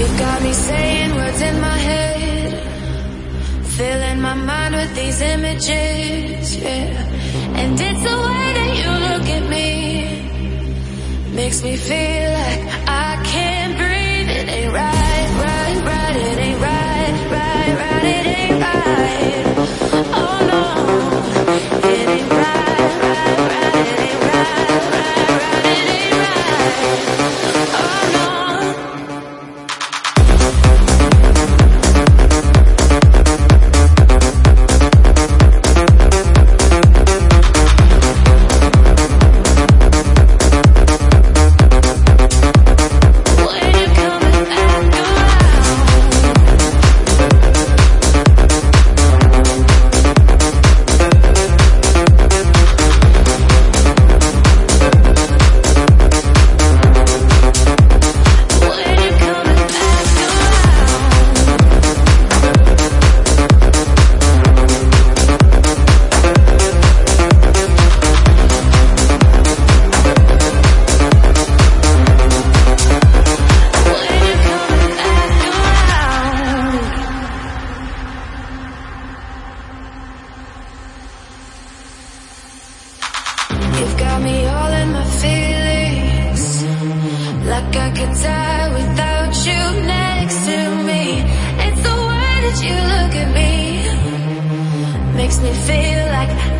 You got me saying words in my head, filling my mind with these images, yeah. And it's the way that you look at me, makes me feel like I can't breathe. It ain't right. You've got me all in my feelings. Like I could die without you next to me. It's the way that you look at me. Makes me feel like